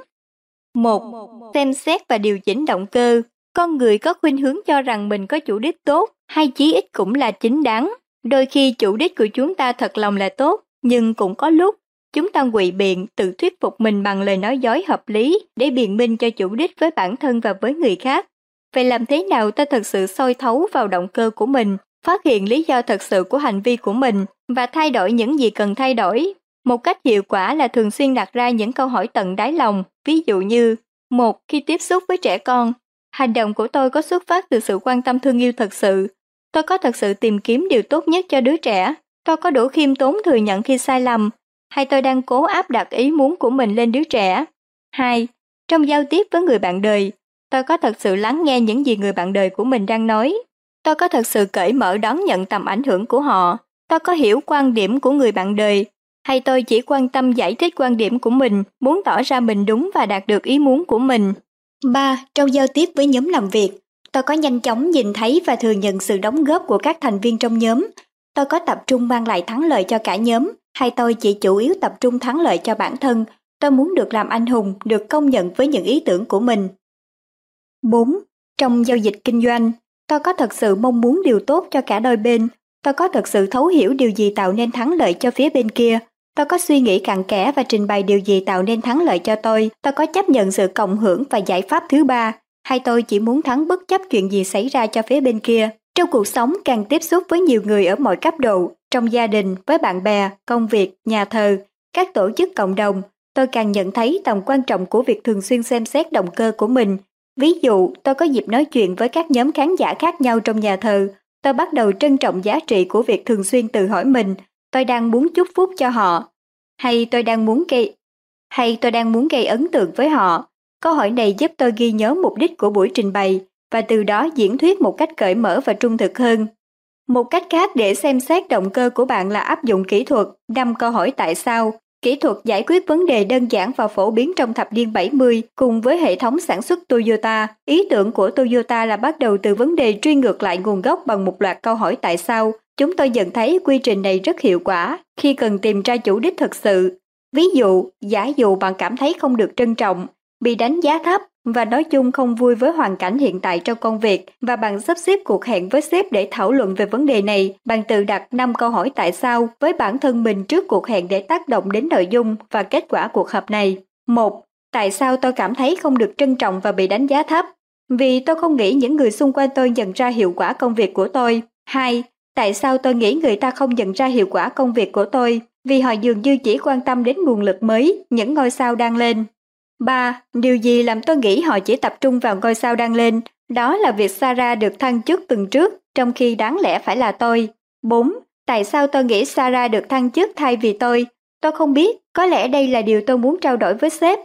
1. Xem xét và điều chỉnh động cơ. Con người có khuynh hướng cho rằng mình có chủ đích tốt, hay chí ít cũng là chính đáng. Đôi khi chủ đích của chúng ta thật lòng là tốt, nhưng cũng có lúc chúng ta ngụy biện tự thuyết phục mình bằng lời nói dối hợp lý để biện minh cho chủ đích với bản thân và với người khác. Vậy làm thế nào ta thật sự soi thấu vào động cơ của mình, phát hiện lý do thật sự của hành vi của mình và thay đổi những gì cần thay đổi một cách hiệu quả là thường xuyên đặt ra những câu hỏi tận đáy lòng, ví dụ như một Khi tiếp xúc với trẻ con, hành động của tôi có xuất phát từ sự quan tâm thương yêu thật sự. Tôi có thật sự tìm kiếm điều tốt nhất cho đứa trẻ. Tôi có đủ khiêm tốn thừa nhận khi sai lầm, hay tôi đang cố áp đặt ý muốn của mình lên đứa trẻ. hai Trong giao tiếp với người bạn đời, tôi có thật sự lắng nghe những gì người bạn đời của mình đang nói. Tôi có thật sự cởi mở đón nhận tầm ảnh hưởng của họ. Tôi có hiểu quan điểm của người bạn đời hay tôi chỉ quan tâm giải thích quan điểm của mình, muốn tỏ ra mình đúng và đạt được ý muốn của mình. 3. Trong giao tiếp với nhóm làm việc, tôi có nhanh chóng nhìn thấy và thừa nhận sự đóng góp của các thành viên trong nhóm. Tôi có tập trung mang lại thắng lợi cho cả nhóm, hay tôi chỉ chủ yếu tập trung thắng lợi cho bản thân. Tôi muốn được làm anh hùng, được công nhận với những ý tưởng của mình. 4. Trong giao dịch kinh doanh, tôi có thật sự mong muốn điều tốt cho cả đôi bên. Tôi có thật sự thấu hiểu điều gì tạo nên thắng lợi cho phía bên kia. Tôi có suy nghĩ cặn kẽ và trình bày điều gì tạo nên thắng lợi cho tôi, tôi có chấp nhận sự cộng hưởng và giải pháp thứ ba, hay tôi chỉ muốn thắng bất chấp chuyện gì xảy ra cho phía bên kia. Trong cuộc sống càng tiếp xúc với nhiều người ở mọi cấp độ, trong gia đình, với bạn bè, công việc, nhà thờ, các tổ chức cộng đồng, tôi càng nhận thấy tầm quan trọng của việc thường xuyên xem xét động cơ của mình. Ví dụ, tôi có dịp nói chuyện với các nhóm khán giả khác nhau trong nhà thờ, tôi bắt đầu trân trọng giá trị của việc thường xuyên tự hỏi mình tôi đang muốn chúc phúc cho họ, hay tôi đang muốn gây hay tôi đang muốn gây ấn tượng với họ. Câu hỏi này giúp tôi ghi nhớ mục đích của buổi trình bày và từ đó diễn thuyết một cách cởi mở và trung thực hơn. Một cách khác để xem xét động cơ của bạn là áp dụng kỹ thuật năm câu hỏi tại sao. Kỹ thuật giải quyết vấn đề đơn giản và phổ biến trong thập niên 70 cùng với hệ thống sản xuất Toyota. Ý tưởng của Toyota là bắt đầu từ vấn đề truy ngược lại nguồn gốc bằng một loạt câu hỏi tại sao Chúng tôi nhận thấy quy trình này rất hiệu quả khi cần tìm ra chủ đích thực sự. Ví dụ, giả dụ bạn cảm thấy không được trân trọng, bị đánh giá thấp và nói chung không vui với hoàn cảnh hiện tại trong công việc và bạn sắp xếp cuộc hẹn với sếp để thảo luận về vấn đề này, bạn tự đặt 5 câu hỏi tại sao với bản thân mình trước cuộc hẹn để tác động đến nội dung và kết quả cuộc họp này. 1. Tại sao tôi cảm thấy không được trân trọng và bị đánh giá thấp? Vì tôi không nghĩ những người xung quanh tôi nhận ra hiệu quả công việc của tôi. 2. Tại sao tôi nghĩ người ta không nhận ra hiệu quả công việc của tôi? Vì họ dường như chỉ quan tâm đến nguồn lực mới, những ngôi sao đang lên. 3. Điều gì làm tôi nghĩ họ chỉ tập trung vào ngôi sao đang lên? Đó là việc Sarah được thăng chức tuần trước, trong khi đáng lẽ phải là tôi. 4. Tại sao tôi nghĩ Sarah được thăng chức thay vì tôi? Tôi không biết, có lẽ đây là điều tôi muốn trao đổi với sếp.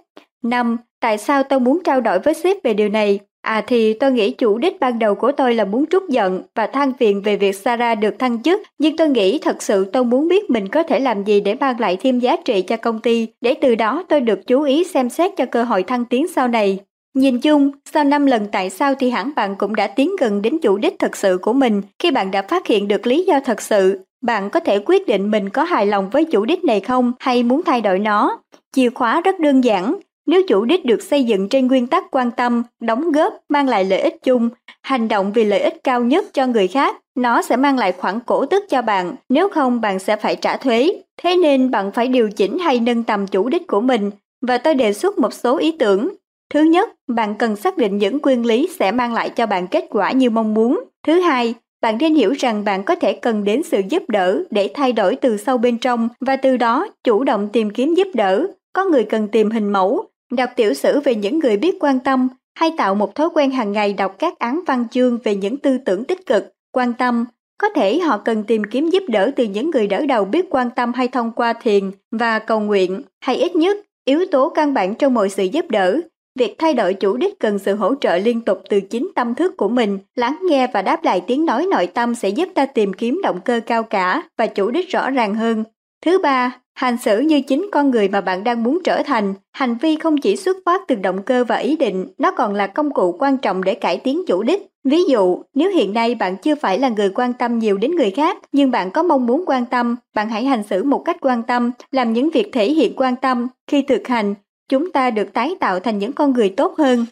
5. Tại sao tôi muốn trao đổi với sếp về điều này? À thì tôi nghĩ chủ đích ban đầu của tôi là muốn trút giận và than phiền về việc Sarah được thăng chức, nhưng tôi nghĩ thật sự tôi muốn biết mình có thể làm gì để mang lại thêm giá trị cho công ty, để từ đó tôi được chú ý xem xét cho cơ hội thăng tiến sau này. Nhìn chung, sau 5 lần tại sao thì hẳn bạn cũng đã tiến gần đến chủ đích thật sự của mình khi bạn đã phát hiện được lý do thật sự. Bạn có thể quyết định mình có hài lòng với chủ đích này không hay muốn thay đổi nó. Chìa khóa rất đơn giản, nếu chủ đích được xây dựng trên nguyên tắc quan tâm, đóng góp, mang lại lợi ích chung, hành động vì lợi ích cao nhất cho người khác, nó sẽ mang lại khoản cổ tức cho bạn, nếu không bạn sẽ phải trả thuế. Thế nên bạn phải điều chỉnh hay nâng tầm chủ đích của mình, và tôi đề xuất một số ý tưởng. Thứ nhất, bạn cần xác định những quyền lý sẽ mang lại cho bạn kết quả như mong muốn. Thứ hai, bạn nên hiểu rằng bạn có thể cần đến sự giúp đỡ để thay đổi từ sâu bên trong và từ đó chủ động tìm kiếm giúp đỡ. Có người cần tìm hình mẫu, đọc tiểu sử về những người biết quan tâm hay tạo một thói quen hàng ngày đọc các án văn chương về những tư tưởng tích cực, quan tâm. Có thể họ cần tìm kiếm giúp đỡ từ những người đỡ đầu biết quan tâm hay thông qua thiền và cầu nguyện, hay ít nhất, yếu tố căn bản trong mọi sự giúp đỡ Việc thay đổi chủ đích cần sự hỗ trợ liên tục từ chính tâm thức của mình, lắng nghe và đáp lại tiếng nói nội tâm sẽ giúp ta tìm kiếm động cơ cao cả và chủ đích rõ ràng hơn. Thứ ba, hành xử như chính con người mà bạn đang muốn trở thành. Hành vi không chỉ xuất phát từ động cơ và ý định, nó còn là công cụ quan trọng để cải tiến chủ đích. Ví dụ, nếu hiện nay bạn chưa phải là người quan tâm nhiều đến người khác, nhưng bạn có mong muốn quan tâm, bạn hãy hành xử một cách quan tâm, làm những việc thể hiện quan tâm. Khi thực hành, chúng ta được tái tạo thành những con người tốt hơn.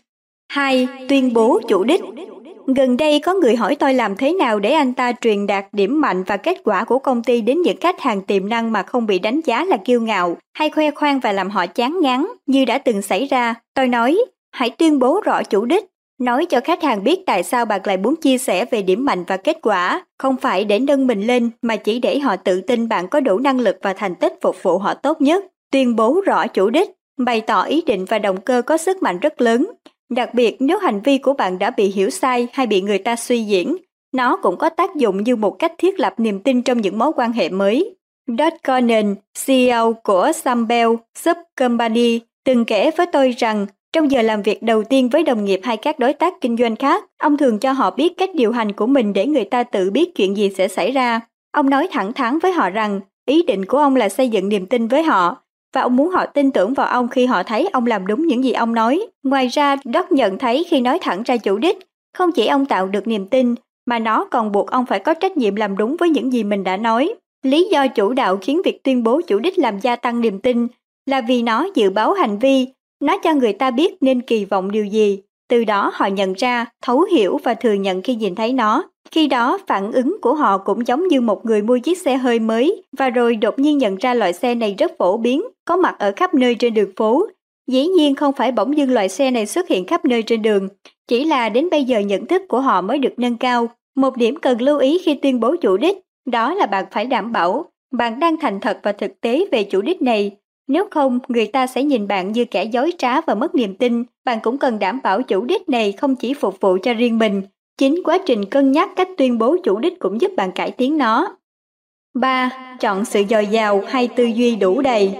2. Tuyên bố chủ đích Gần đây có người hỏi tôi làm thế nào để anh ta truyền đạt điểm mạnh và kết quả của công ty đến những khách hàng tiềm năng mà không bị đánh giá là kiêu ngạo hay khoe khoang và làm họ chán ngán như đã từng xảy ra. Tôi nói, hãy tuyên bố rõ chủ đích, nói cho khách hàng biết tại sao bạn lại muốn chia sẻ về điểm mạnh và kết quả, không phải để nâng mình lên mà chỉ để họ tự tin bạn có đủ năng lực và thành tích phục vụ họ tốt nhất. Tuyên bố rõ chủ đích bày tỏ ý định và động cơ có sức mạnh rất lớn. Đặc biệt nếu hành vi của bạn đã bị hiểu sai hay bị người ta suy diễn, nó cũng có tác dụng như một cách thiết lập niềm tin trong những mối quan hệ mới. Dot Conan, CEO của Sambel Sub Company, từng kể với tôi rằng trong giờ làm việc đầu tiên với đồng nghiệp hay các đối tác kinh doanh khác, ông thường cho họ biết cách điều hành của mình để người ta tự biết chuyện gì sẽ xảy ra. Ông nói thẳng thắn với họ rằng ý định của ông là xây dựng niềm tin với họ và ông muốn họ tin tưởng vào ông khi họ thấy ông làm đúng những gì ông nói. Ngoài ra, Doc nhận thấy khi nói thẳng ra chủ đích, không chỉ ông tạo được niềm tin, mà nó còn buộc ông phải có trách nhiệm làm đúng với những gì mình đã nói. Lý do chủ đạo khiến việc tuyên bố chủ đích làm gia tăng niềm tin là vì nó dự báo hành vi, nó cho người ta biết nên kỳ vọng điều gì. Từ đó họ nhận ra, thấu hiểu và thừa nhận khi nhìn thấy nó. Khi đó, phản ứng của họ cũng giống như một người mua chiếc xe hơi mới và rồi đột nhiên nhận ra loại xe này rất phổ biến, có mặt ở khắp nơi trên đường phố. Dĩ nhiên không phải bỗng dưng loại xe này xuất hiện khắp nơi trên đường, chỉ là đến bây giờ nhận thức của họ mới được nâng cao. Một điểm cần lưu ý khi tuyên bố chủ đích, đó là bạn phải đảm bảo bạn đang thành thật và thực tế về chủ đích này. Nếu không, người ta sẽ nhìn bạn như kẻ dối trá và mất niềm tin. Bạn cũng cần đảm bảo chủ đích này không chỉ phục vụ cho riêng mình, Chính quá trình cân nhắc cách tuyên bố chủ đích cũng giúp bạn cải tiến nó. 3. Chọn sự dồi dào hay tư duy đủ đầy.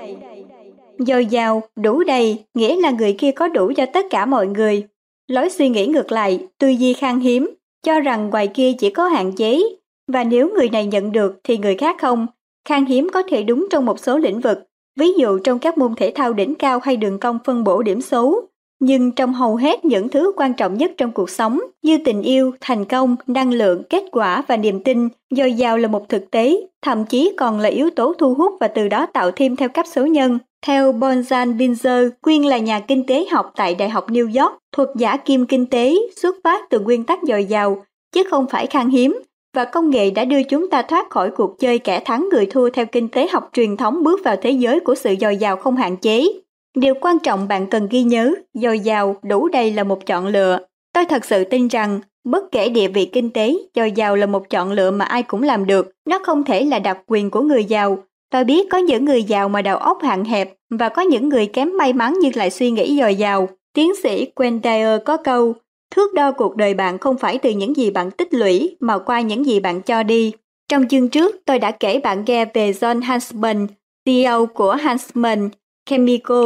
Dồi dào, đủ đầy nghĩa là người kia có đủ cho tất cả mọi người. Lối suy nghĩ ngược lại, tư duy khan hiếm, cho rằng ngoài kia chỉ có hạn chế, và nếu người này nhận được thì người khác không. Khan hiếm có thể đúng trong một số lĩnh vực, ví dụ trong các môn thể thao đỉnh cao hay đường cong phân bổ điểm số, nhưng trong hầu hết những thứ quan trọng nhất trong cuộc sống như tình yêu, thành công, năng lượng, kết quả và niềm tin, dồi dào là một thực tế, thậm chí còn là yếu tố thu hút và từ đó tạo thêm theo cấp số nhân. Theo Bonzan Binzer, Quyên là nhà kinh tế học tại Đại học New York, thuật giả kim kinh tế xuất phát từ nguyên tắc dồi dào, chứ không phải khan hiếm, và công nghệ đã đưa chúng ta thoát khỏi cuộc chơi kẻ thắng người thua theo kinh tế học truyền thống bước vào thế giới của sự dồi dào không hạn chế. Điều quan trọng bạn cần ghi nhớ, dồi dào, đủ đầy là một chọn lựa. Tôi thật sự tin rằng, bất kể địa vị kinh tế, dồi dào là một chọn lựa mà ai cũng làm được. Nó không thể là đặc quyền của người giàu. Tôi biết có những người giàu mà đầu óc hạn hẹp và có những người kém may mắn nhưng lại suy nghĩ dồi dào. Tiến sĩ Quentin có câu, thước đo cuộc đời bạn không phải từ những gì bạn tích lũy mà qua những gì bạn cho đi. Trong chương trước, tôi đã kể bạn nghe về John Hansman CEO của Hansman Chemical,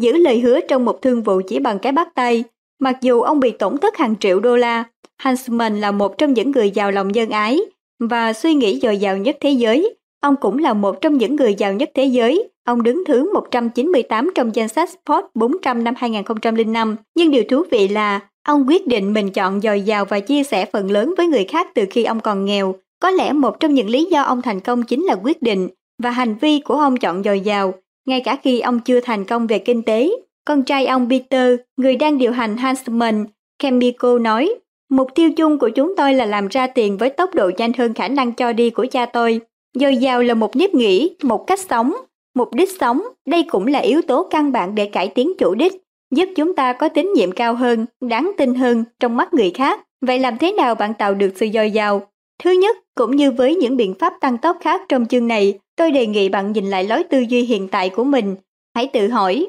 giữ lời hứa trong một thương vụ chỉ bằng cái bắt tay. Mặc dù ông bị tổn thất hàng triệu đô la, Hansman là một trong những người giàu lòng nhân ái và suy nghĩ dồi dào nhất thế giới. Ông cũng là một trong những người giàu nhất thế giới. Ông đứng thứ 198 trong danh sách Forbes 400 năm 2005. Nhưng điều thú vị là ông quyết định mình chọn dồi dào và chia sẻ phần lớn với người khác từ khi ông còn nghèo. Có lẽ một trong những lý do ông thành công chính là quyết định và hành vi của ông chọn dồi dào, ngay cả khi ông chưa thành công về kinh tế. Con trai ông Peter, người đang điều hành hansman Chemical nói, Mục tiêu chung của chúng tôi là làm ra tiền với tốc độ nhanh hơn khả năng cho đi của cha tôi. Dồi dào là một nếp nghĩ, một cách sống, mục đích sống, đây cũng là yếu tố căn bản để cải tiến chủ đích, giúp chúng ta có tín nhiệm cao hơn, đáng tin hơn trong mắt người khác. Vậy làm thế nào bạn tạo được sự dồi dào? Thứ nhất, cũng như với những biện pháp tăng tốc khác trong chương này, tôi đề nghị bạn nhìn lại lối tư duy hiện tại của mình. Hãy tự hỏi.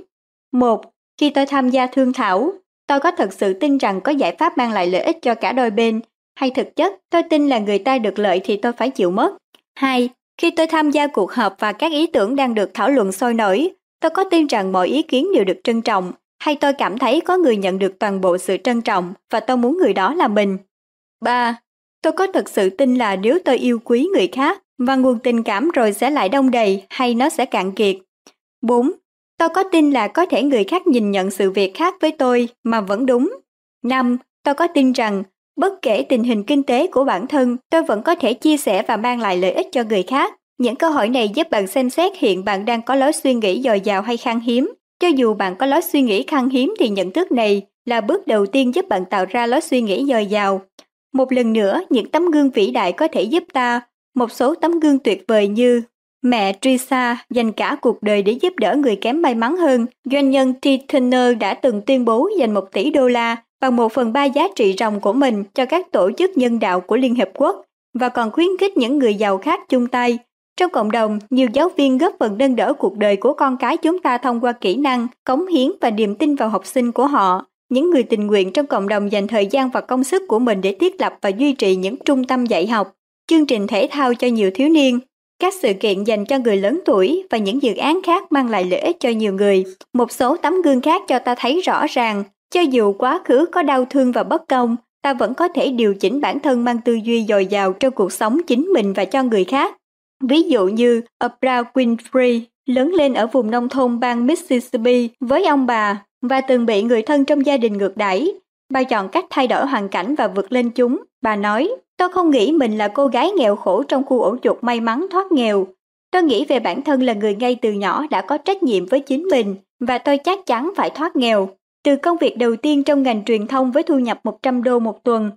một Khi tôi tham gia thương thảo, tôi có thật sự tin rằng có giải pháp mang lại lợi ích cho cả đôi bên, hay thực chất tôi tin là người ta được lợi thì tôi phải chịu mất. 2. Khi tôi tham gia cuộc họp và các ý tưởng đang được thảo luận sôi nổi, tôi có tin rằng mọi ý kiến đều được trân trọng, hay tôi cảm thấy có người nhận được toàn bộ sự trân trọng và tôi muốn người đó là mình. 3. Tôi có thật sự tin là nếu tôi yêu quý người khác và nguồn tình cảm rồi sẽ lại đông đầy hay nó sẽ cạn kiệt. 4. Tôi có tin là có thể người khác nhìn nhận sự việc khác với tôi mà vẫn đúng. 5. Tôi có tin rằng bất kể tình hình kinh tế của bản thân, tôi vẫn có thể chia sẻ và mang lại lợi ích cho người khác. Những câu hỏi này giúp bạn xem xét hiện bạn đang có lối suy nghĩ dồi dào hay khan hiếm. Cho dù bạn có lối suy nghĩ khan hiếm thì nhận thức này là bước đầu tiên giúp bạn tạo ra lối suy nghĩ dồi dào. Một lần nữa, những tấm gương vĩ đại có thể giúp ta, một số tấm gương tuyệt vời như Mẹ Trisa dành cả cuộc đời để giúp đỡ người kém may mắn hơn. Doanh nhân T. Turner đã từng tuyên bố dành một tỷ đô la bằng một phần ba giá trị ròng của mình cho các tổ chức nhân đạo của Liên Hiệp Quốc và còn khuyến khích những người giàu khác chung tay. Trong cộng đồng, nhiều giáo viên góp phần nâng đỡ cuộc đời của con cái chúng ta thông qua kỹ năng, cống hiến và niềm tin vào học sinh của họ. Những người tình nguyện trong cộng đồng dành thời gian và công sức của mình để thiết lập và duy trì những trung tâm dạy học, chương trình thể thao cho nhiều thiếu niên, các sự kiện dành cho người lớn tuổi và những dự án khác mang lại lợi ích cho nhiều người. Một số tấm gương khác cho ta thấy rõ ràng, cho dù quá khứ có đau thương và bất công, ta vẫn có thể điều chỉnh bản thân mang tư duy dồi dào cho cuộc sống chính mình và cho người khác. Ví dụ như Oprah Winfrey lớn lên ở vùng nông thôn bang Mississippi với ông bà và từng bị người thân trong gia đình ngược đẩy. Bà chọn cách thay đổi hoàn cảnh và vượt lên chúng. Bà nói, tôi không nghĩ mình là cô gái nghèo khổ trong khu ổ chuột may mắn thoát nghèo. Tôi nghĩ về bản thân là người ngay từ nhỏ đã có trách nhiệm với chính mình và tôi chắc chắn phải thoát nghèo. Từ công việc đầu tiên trong ngành truyền thông với thu nhập 100 đô một tuần,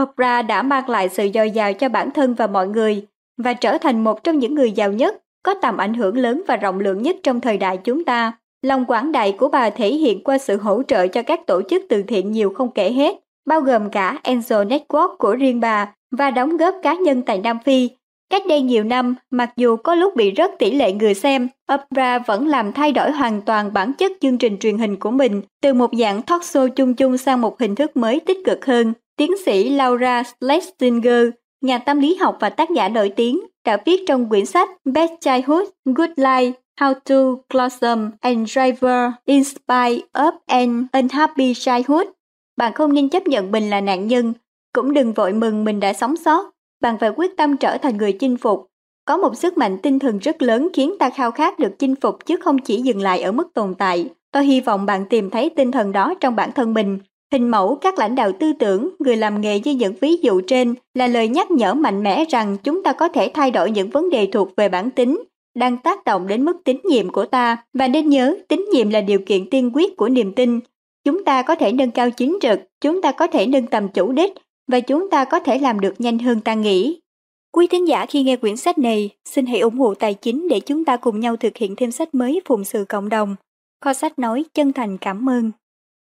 Oprah đã mang lại sự dồi dào cho bản thân và mọi người và trở thành một trong những người giàu nhất, có tầm ảnh hưởng lớn và rộng lượng nhất trong thời đại chúng ta. Lòng quảng đại của bà thể hiện qua sự hỗ trợ cho các tổ chức từ thiện nhiều không kể hết, bao gồm cả Angel Network của riêng bà và đóng góp cá nhân tại Nam Phi. Cách đây nhiều năm, mặc dù có lúc bị rất tỷ lệ người xem, Oprah vẫn làm thay đổi hoàn toàn bản chất chương trình truyền hình của mình từ một dạng talk show chung chung sang một hình thức mới tích cực hơn. Tiến sĩ Laura Schlesinger, nhà tâm lý học và tác giả nổi tiếng, đã viết trong quyển sách Best Childhood, Good Life How to Blossom and Driver Inspire of an Unhappy Childhood. Bạn không nên chấp nhận mình là nạn nhân, cũng đừng vội mừng mình đã sống sót. Bạn phải quyết tâm trở thành người chinh phục. Có một sức mạnh tinh thần rất lớn khiến ta khao khát được chinh phục chứ không chỉ dừng lại ở mức tồn tại. Tôi hy vọng bạn tìm thấy tinh thần đó trong bản thân mình. Hình mẫu các lãnh đạo tư tưởng, người làm nghề như những ví dụ trên là lời nhắc nhở mạnh mẽ rằng chúng ta có thể thay đổi những vấn đề thuộc về bản tính đang tác động đến mức tín nhiệm của ta và nên nhớ tín nhiệm là điều kiện tiên quyết của niềm tin. Chúng ta có thể nâng cao chính trực, chúng ta có thể nâng tầm chủ đích và chúng ta có thể làm được nhanh hơn ta nghĩ. Quý thính giả khi nghe quyển sách này, xin hãy ủng hộ tài chính để chúng ta cùng nhau thực hiện thêm sách mới phụng sự cộng đồng. Kho sách nói chân thành cảm ơn.